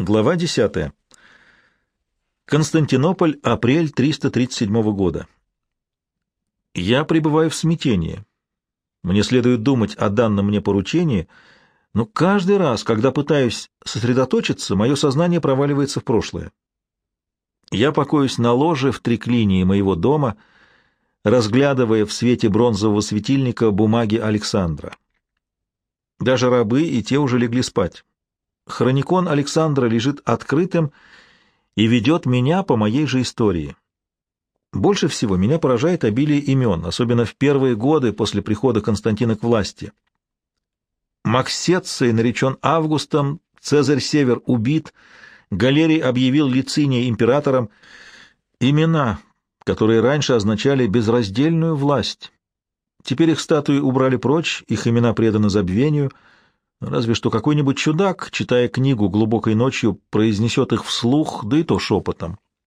Глава 10. Константинополь, апрель 337 года. Я пребываю в смятении. Мне следует думать о данном мне поручении, но каждый раз, когда пытаюсь сосредоточиться, мое сознание проваливается в прошлое. Я покоюсь на ложе в триклинии моего дома, разглядывая в свете бронзового светильника бумаги Александра. Даже рабы и те уже легли спать. Хроникон Александра лежит открытым и ведет меня по моей же истории. Больше всего меня поражает обилие имен, особенно в первые годы после прихода Константина к власти. Максеций наречен Августом, Цезарь Север убит, Галерий объявил Лициния императором. Имена, которые раньше означали безраздельную власть. Теперь их статуи убрали прочь, их имена преданы забвению — Разве что какой-нибудь чудак, читая книгу глубокой ночью, произнесет их вслух, да и то шепотом.